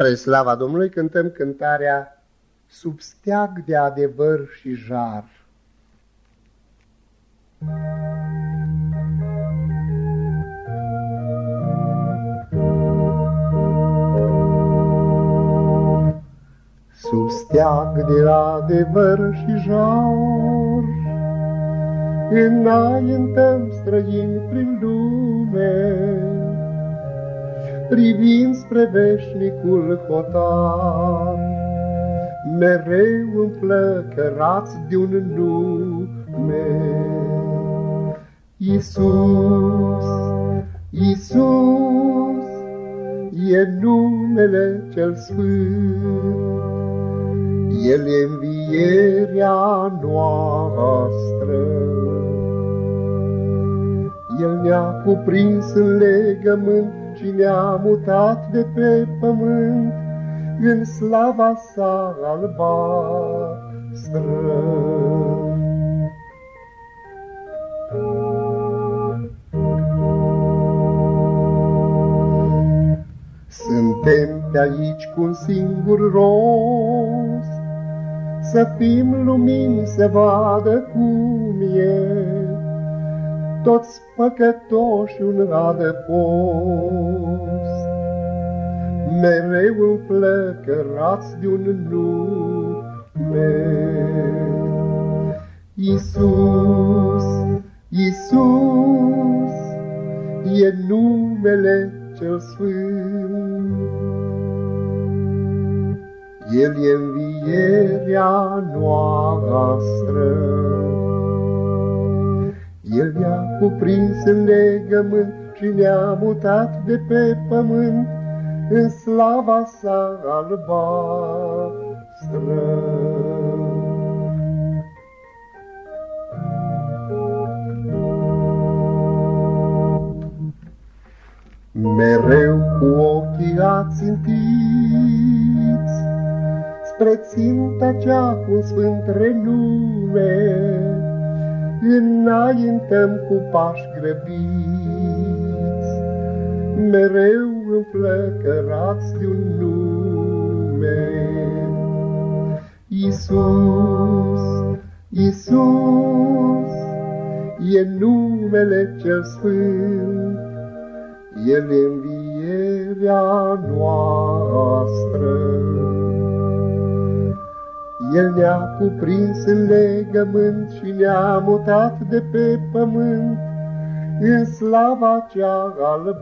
Spre slava Domnului cântăm cântarea Sub steag de adevăr și jar. Sub steag de adevăr și jar, Înaintăm străini prin lume, privind spre veșnicul hotar, mereu înflăcărați de un nume. Iisus, Iisus, e numele cel sfânt, El e învierea noastră. El ne-a cuprins în legământ și ne-a mutat de pe pământ în slava sa albastră. Suntem pe aici cu un singur rost, Să fim lumini, să vadă cum e, toți păcătoși un adăpost. Mereu înflăcărați de un nume. Iisus, Iisus, e numele cel sfânt. El e învierea noastră. El ne-a cuprins în legământ și ne-a mutat de pe pământ în slava sa albastră. Mereu cu ochii ațintiți spre ținta cea cu sfânt renume, înaintăm cu pași grăbiți, mereu înflăcărați de un nume. Iisus, Iisus, e numele cel sfânt, El e învierea noastră. El ne-a cuprins în legământ și ne-a mutat de pe pământ în slava cea albastră.